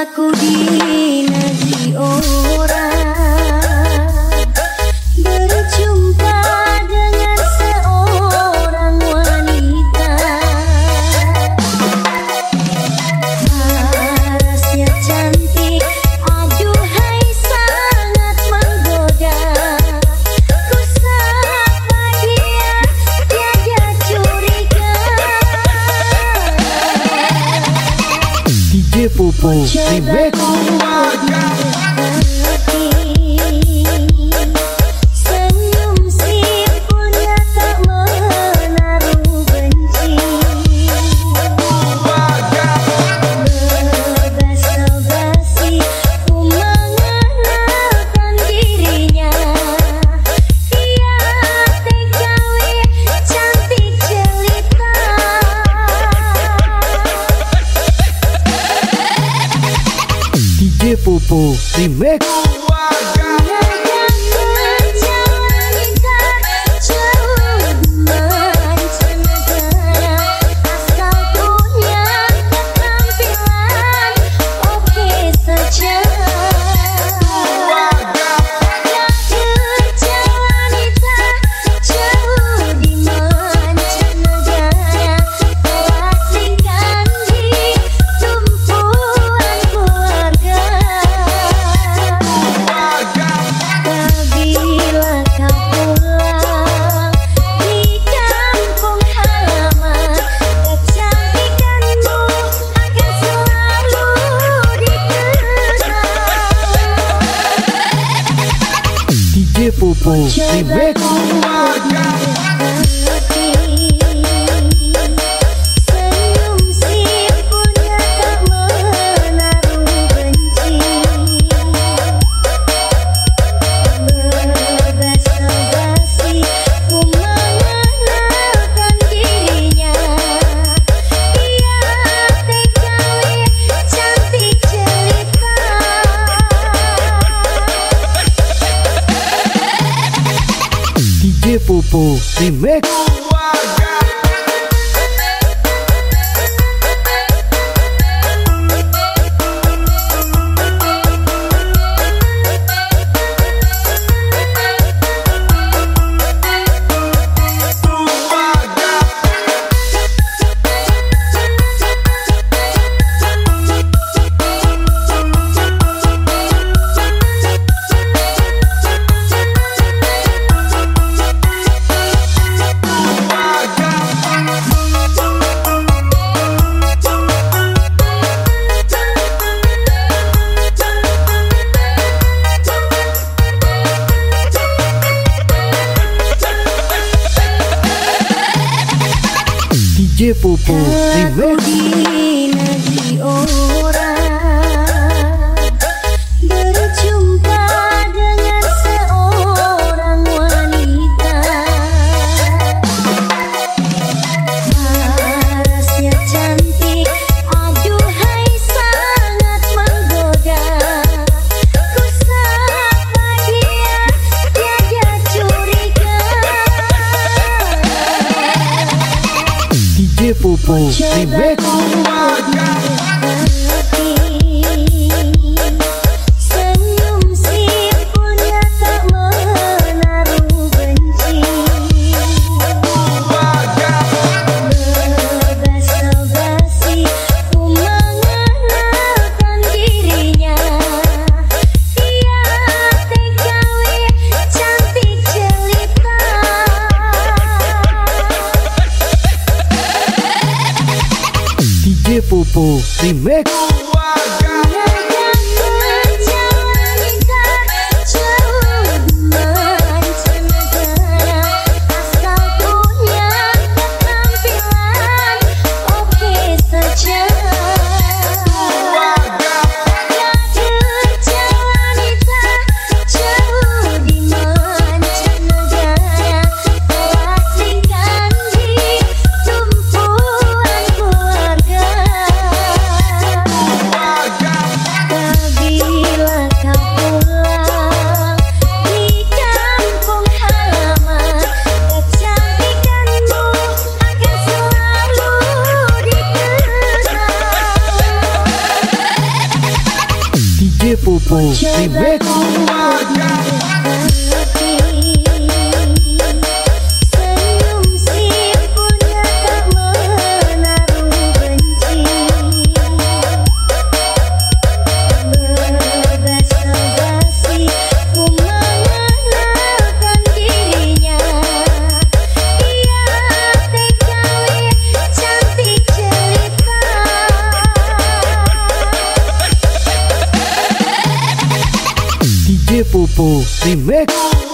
aku di negeri oh o Ribeiro. DJ tem Remix. people remix. Remix. De povo, em vez. People, the tempo de mix. DJ Popo Remix Uaga